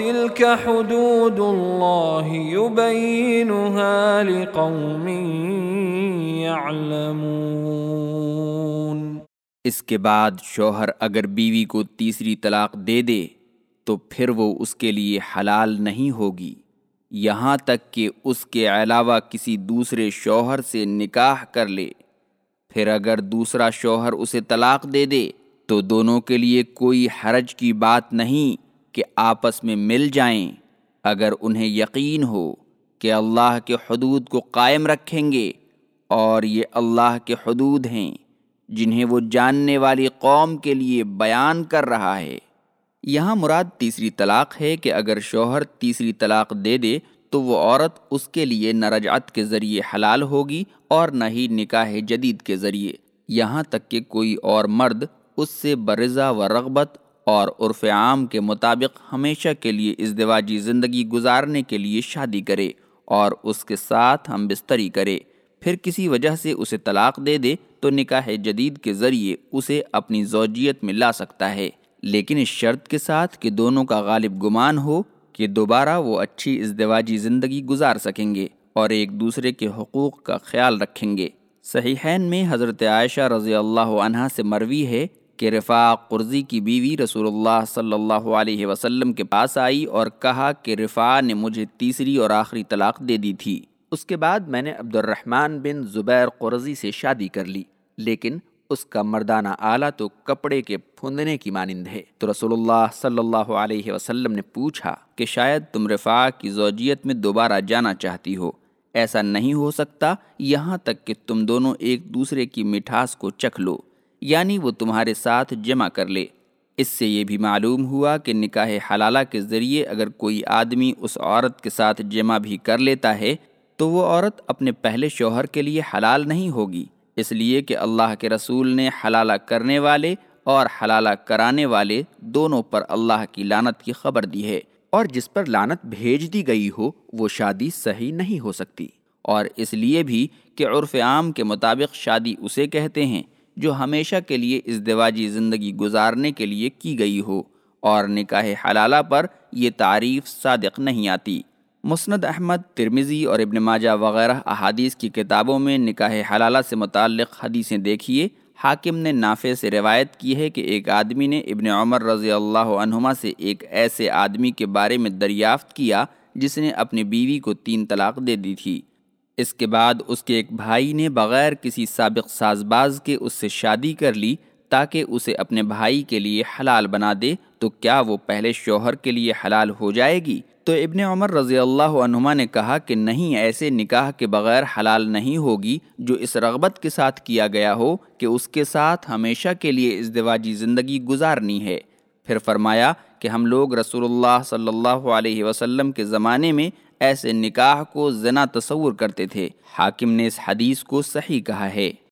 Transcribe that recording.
وتلك حدود الله يبينها لقوم يعلمون. اس کے بعد شوہر اگر بیوی کو تیسری طلاق دے دے، تو پھر وہ اس کے لیے حلال نہیں ہوگی۔ یہاں تک کہ اس کے علاوہ کسی دوسرے شوہر سے نکاح کر لے۔ پھر اگر دوسرا شوہر اسے طلاق دے دے، تو دونوں کے لیے کوئی حرج کی بات نہیں۔ کہ آپس میں مل جائیں، اگر انہیں یقین ہو کہ اللہ کے حدود کو قائم رکھیں گے اور یہ اللہ کے حدود ہیں جنہیں وہ جاننے والی قوم کے لیے بیان کر رہا ہے۔ یہاں مراد تیسری طلاق ہے کہ اگر شوہر تیسری طلاق دے دے تو وہ عورت اس کے لیے نہ رجعت کے ذریعے حلال ہوگی اور نہ ہی نکاح جدید کے ذریعے۔ یہاں تک کہ کوئی اور مرد اس سے برضا و رغبت اور عرف عام کے مطابق ہمیشہ کے لیے ازدواجی زندگی گزارنے کے لیے شادی کرے اور اس کے ساتھ ہم بستری کرے۔ پھر کسی وجہ سے اسے طلاق دے دے تو نکاح جدید کے ذریعے اسے اپنی زوجیت میں لا سکتا ہے۔ لیکن اس شرط کے ساتھ کہ دونوں کا غالب گمان ہو کہ دوبارہ وہ اچھی ازدواجی زندگی گزار سکیں گے اور ایک دوسرے کے حقوق کا خیال رکھیں گے۔ صحیحین میں حضرت عائشہ رضی اللہ عنہ سے مروی ہے کہ رفا قرضی کی بیوی رسول اللہ صلی اللہ علیہ وسلم کے پاس آئی اور کہا کہ رفا نے مجھے تیسری اور آخری طلاق دے دی تھی۔ اس کے بعد میں نے عبد الرحمن بن زبیر قرضی سے شادی کر لی، لیکن اس کا مردانہ آلہ تو کپڑے کے پھندنے کی مانند ہے۔ تو رسول اللہ صلی اللہ علیہ وسلم نے پوچھا کہ شاید تم رفا کی زوجیت میں دوبارہ جانا چاہتی ہو۔ ایسا نہیں ہو سکتا، یہاں تک کہ تم دونوں ایک دوسرے کی مٹھاس کو چکھ لو۔ یعنی وہ تمہارے ساتھ جمع کر لے۔ اس سے یہ بھی معلوم ہوا کہ نکاح حلالہ کے ذریعے اگر کوئی آدمی اس عورت کے ساتھ جمع بھی کر لیتا ہے، تو وہ عورت اپنے پہلے شوہر کے لیے حلال نہیں ہوگی۔ اس لیے کہ اللہ کے رسول نے حلالہ کرنے والے اور حلالہ کرانے والے دونوں پر اللہ کی لانت کی خبر دی ہے۔ اور جس پر لانت بھیج دی گئی ہو، وہ شادی صحیح نہیں ہو سکتی۔ اور اس لیے بھی کہ عرف عام کے مطابق شادی اسے کہتے ہیں جو ہمیشہ کے لیے ازدواجی زندگی گزارنے کے لیے کی گئی ہو، اور نکاح حلالہ پر یہ تعریف صادق نہیں آتی۔ مسند احمد ترمیزی اور ابن ماجہ وغیرہ احادیث کی کتابوں میں نکاح حلالہ سے متعلق حدیثیں دیکھیے۔ حاکم نے نافع سے روایت کی ہے کہ ایک آدمی نے ابن عمر رضی اللہ عنہما سے ایک ایسے آدمی کے بارے میں دریافت کیا جس نے اپنی بیوی کو تین طلاق دے دی تھی۔ اس کے بعد اس کے ایک بھائی نے بغیر کسی سابق ساز باز کے اس سے شادی کر لی تاکہ اسے اپنے بھائی کے لیے حلال بنا دے، تو کیا وہ پہلے شوہر کے لیے حلال ہو جائے گی؟ تو ابن عمر رضی اللہ عنہما نے کہا کہ نہیں، ایسے نکاح کے بغیر حلال نہیں ہوگی جو اس رغبت کے ساتھ کیا گیا ہو کہ اس کے ساتھ ہمیشہ کے لیے ازدواجی زندگی گزارنی ہے۔ پھر فرمایا کہ ہم لوگ رسول اللہ صلی اللہ علیہ وسلم کے زمانے میں ایسے نکاح کو زنا تصور کرتے تھے۔ حاکم نے اس حدیث کو صحیح کہا ہے۔